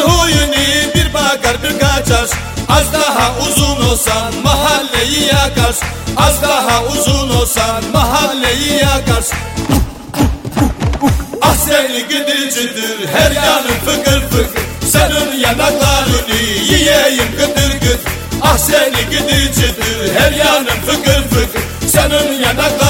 huyunu bir bakar bir kaçar. Az daha uzun olsan mahalleyi yakar. Az daha uzun olsan mahalleyi yakar. Ah seni gıdıcıdır her yanın fıkır fıkır. Senin yanaklarını yiyeyim gıdır gıdır. Ah seni gıdıcıdır her yanın fıkır fıkır. Senin yanaklarını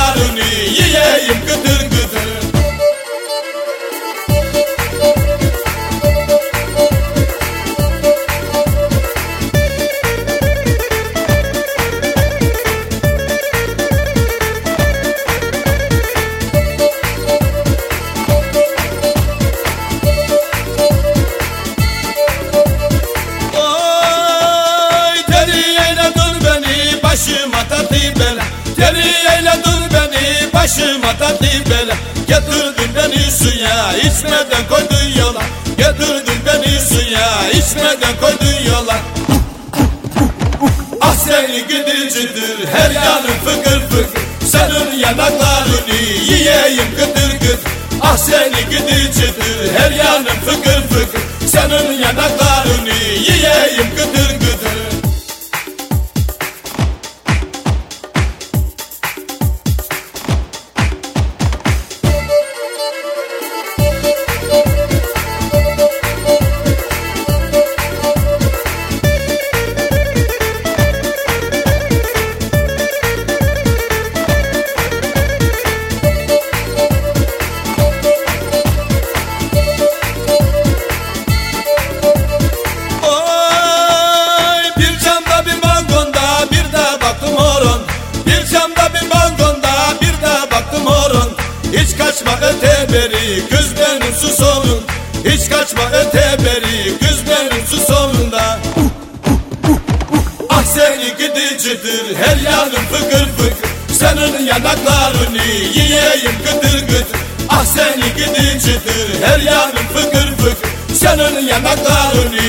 başıma tatlı bela. Getirdin beni suya içmeden koydun yola. Getirdin beni suya içmeden koydun yola. Ah seni gıdıcıdır her yanın fıkır fıkır. Senin yanaklarını yiyeyim gıdır gıdır. Ah seni gıdıcıdır Bir balkonda bir de baktım horon Hiç kaçma öte beri kız benim su solun Hiç kaçma öte beri kız benim su solunda Ah seni gıdıcıdır her yanın fıkır fıkır. Senin yanaklarını yiyeyim gıdır gıdır. Ah seni gıdıcıdır her yanın fıkır fıkır. Senin yanaklarını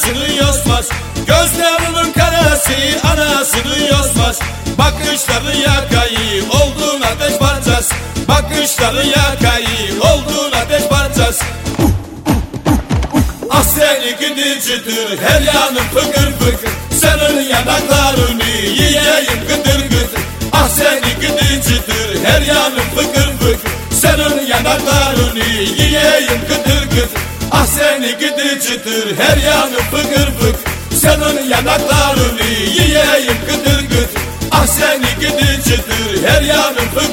anasını yosmaz. Gözlerinin karası anasını yosmaz. Bakışları yakayı olduğun ateş parçası. Bakışları yakayı olduğun ateş parçası. Ah seni gıdıcıdır her yanın fıkır fıkır. Senin yanaklarını yiyeyim gıdır gıdır Ah seni gıdıcıdır her yanın fıkır fıkır Senin yanaklarını yiyeyim gıdır gıdır Ah seni gıdıcıdır her yanın fıkır